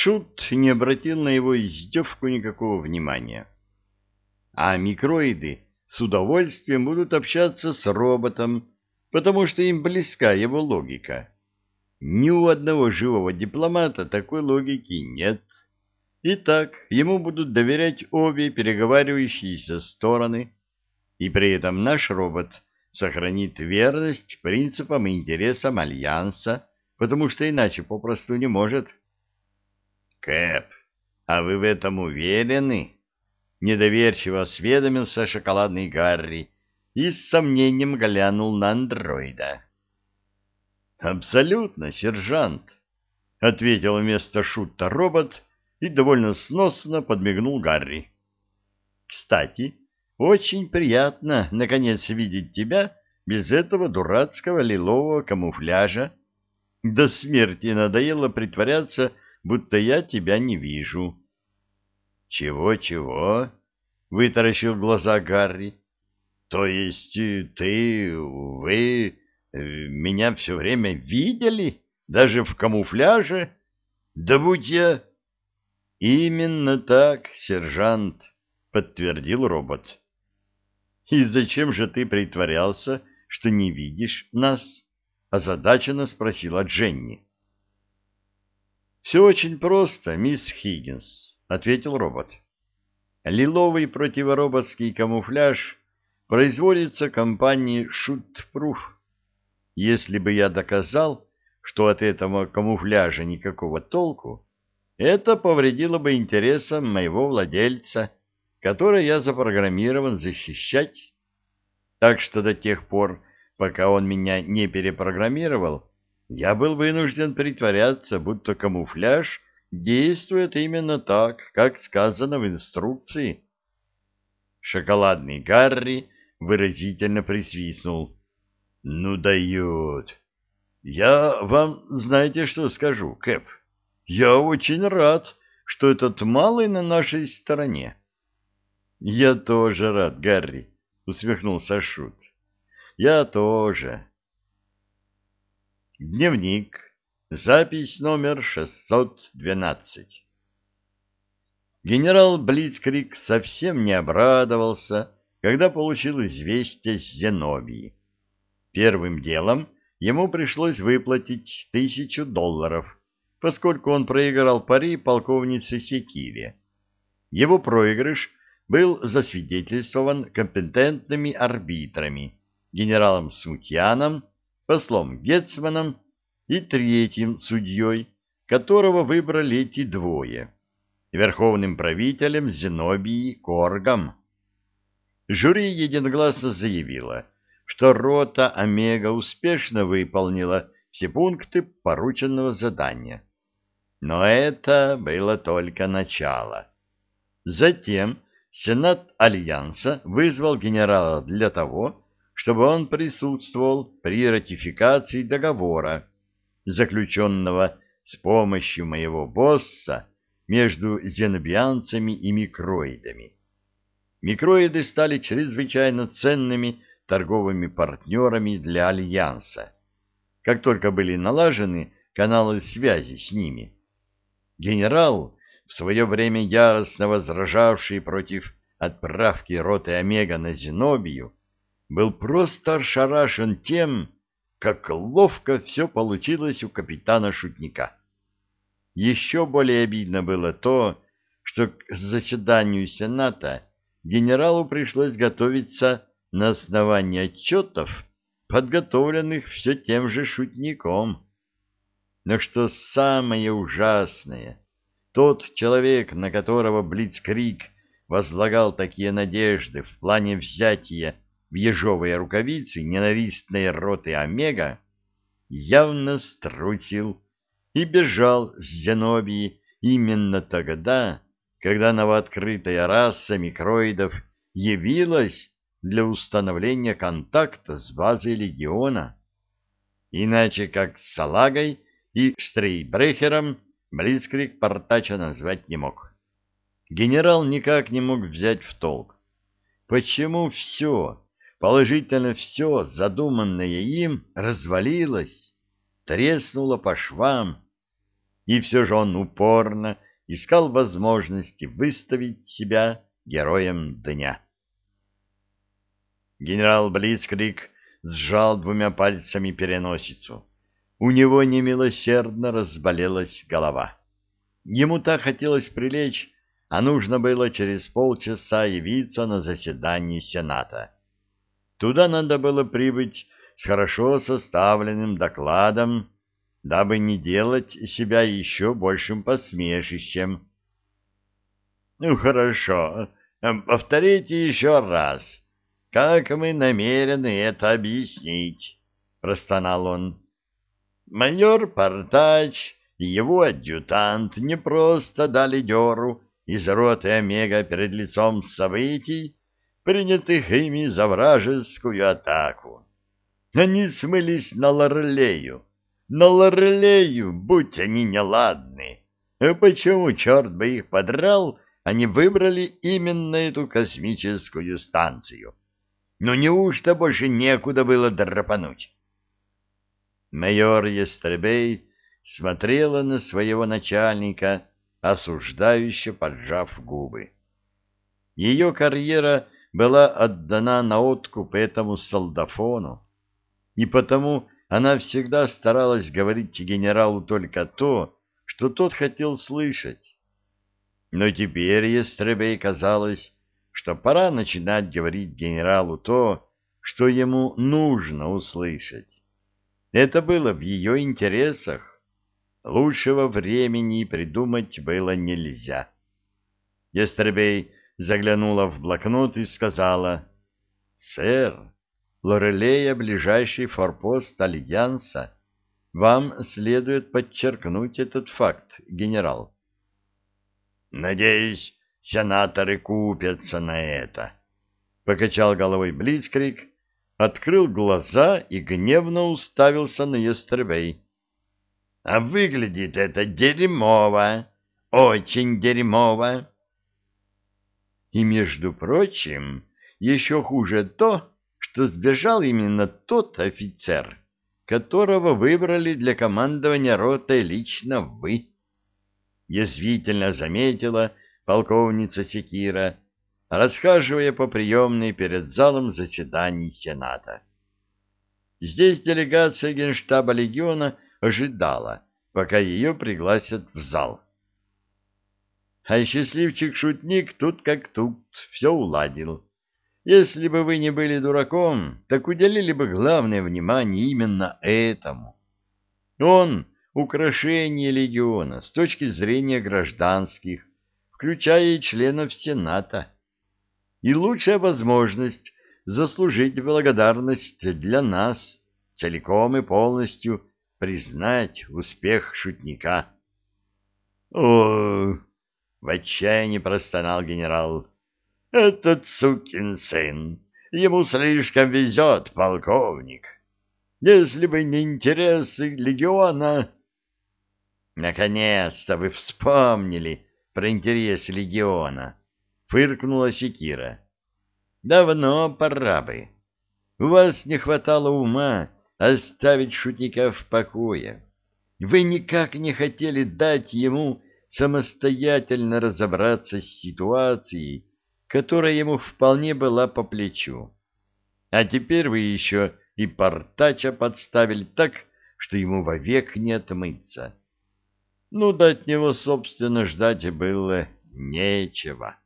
Шут не обратил на его издевку никакого внимания. А микроиды с удовольствием будут общаться с роботом, потому что им близка его логика. Ни у одного живого дипломата такой логики нет. Итак, ему будут доверять обе переговаривающиеся стороны, и при этом наш робот сохранит верность принципам и интересам Альянса, потому что иначе попросту не может. Кэп, а вы в этом уверены? Недоверчиво осведомился шоколадный Гарри и с сомнением глянул на андроида. Абсолютно, сержант, ответил вместо шута робот и довольно сносно подмигнул Гарри. Кстати, очень приятно наконец видеть тебя без этого дурацкого лилового камуфляжа. До смерти надоело притворяться, будто я тебя не вижу. Чего-чего? Вытаращил глаза Гарри. То есть э, ты, вы э, меня все время видели, даже в камуфляже? Да будь я... Именно так, сержант, подтвердил робот. И зачем же ты притворялся, что не видишь нас? озадаченно спросила Дженни. Все очень просто, мисс Хиггинс, ответил робот. Лиловый противороботский камуфляж производится компанией Shootproof. Если бы я доказал, что от этого камуфляжа никакого толку, это повредило бы интересам моего владельца, который я запрограммирован защищать. Так что до тех пор, пока он меня не перепрограммировал, я был вынужден притворяться, будто камуфляж действует именно так, как сказано в инструкции. Шоколадный Гарри выразительно присвистнул. «Ну дает! Я вам знаете, что скажу, Кэп? Я очень рад, что этот малый на нашей стороне». «Я тоже рад, Гарри», — усмехнулся Шут. «Я тоже». Дневник. Запись номер 612. Генерал Блицкрик совсем не обрадовался, когда получил известие с Зенобии. Первым делом ему пришлось выплатить тысячу долларов, поскольку он проиграл пари полковнице Секире. Его проигрыш был засвидетельствован компетентными арбитрами, генералом Смутьяном, послом Гетцманом и третьим судьей, которого выбрали эти двое, верховным правителем Зенобии Коргом. Жюри единогласно заявило, что рота Омега успешно выполнила все пункты порученного задания. Но это было только начало. Затем Сенат Альянса вызвал генерала для того, чтобы он присутствовал при ратификации договора, заключенного с помощью моего босса между зенобианцами и микроидами. Микроиды стали чрезвычайно ценными торговыми партнерами для Альянса, как только были налажены каналы связи с ними. Генерал, в свое время яростно возражавший против отправки роты Омега на Зенобию, был просто ошарашен тем, как ловко все получилось у капитана-шутника. Еще более обидно было то, что к заседанию Сената генералу пришлось готовиться на основании отчетов, подготовленных все тем же шутником. Но что самое ужасное, тот человек, на которого Блицкрик возлагал такие надежды в плане взятия в ежовые рукавицы ненавистной роты Омега, явно струсил и бежал с Зенобии именно тогда, когда новооткрытая раса микроидов явилась для установления контакта с базой легиона. Иначе как с Салагой и Штрейбрехером Блицкрик Портача назвать не мог. Генерал никак не мог взять в толк, почему все, положительно все, задуманное им, развалилось, треснуло по швам. и все же он упорно искал возможности выставить себя героем дня. Генерал Блицкрик сжал двумя пальцами переносицу. У него немилосердно разболелась голова. Ему так хотелось прилечь, а нужно было через полчаса явиться на заседание Сената. Туда надо было прибыть с хорошо составленным докладом, дабы не делать себя еще большим посмешищем. — Ну, хорошо, повторите еще раз, как мы намерены это объяснить, — простонал он. Майор Портач и его адъютант не просто дали дёру из роты Омега перед лицом событий, принятых ими за вражескую атаку. Они смылись на Лорлею, на Лорлею, будь они неладны. А почему, черт бы их подрал, они выбрали именно эту космическую станцию? Ну неужто больше некуда было драпануть? Майор Естребей смотрела на своего начальника, осуждающе поджав губы. Ее карьера была отдана на откуп этому солдафону, и потому она всегда старалась говорить генералу только то, что тот хотел слышать. Но теперь Естребей казалось, что пора начинать говорить генералу то, что ему нужно услышать. Это было в ее интересах. Лучшего времени придумать было нельзя. Естребей заглянула в блокнот и сказала, «Сэр, Лорелея — ближайший форпост Альянса. Вам следует подчеркнуть этот факт, генерал». «Надеюсь, сенаторы купятся на это», — покачал головой Блицкрик, открыл глаза и гневно уставился на Естребей. А выглядит это дерьмово, очень дерьмово. И, между прочим, еще хуже то, что сбежал именно тот офицер, которого выбрали для командования ротой лично вы. Язвительно заметила полковница Секира, расхаживая по приемной перед залом заседаний Сената. Здесь делегация Генштаба легиона ожидала, пока ее пригласят в зал. А счастливчик-шутник тут как тут все уладил. Если бы вы не были дураком, так уделили бы главное внимание именно этому. Он — украшение легиона с точки зрения гражданских, включая и членов Сената и лучшая возможность заслужить благодарность для нас, целиком и полностью признать успех шутника. — О! — в отчаянии простонал генерал. — Этот сукин сын! Ему слишком везет, полковник. Если бы не интересы легиона... — Наконец-то вы вспомнили про интересы легиона! фыркнула Секира. Давно пора бы. У вас не хватало ума оставить шутника в покое. Вы никак не хотели дать ему самостоятельно разобраться с ситуацией, которая ему вполне была по плечу. А теперь вы еще и портача подставили так, что ему вовек не отмыться. Ну, да от него, собственно, ждать было нечего.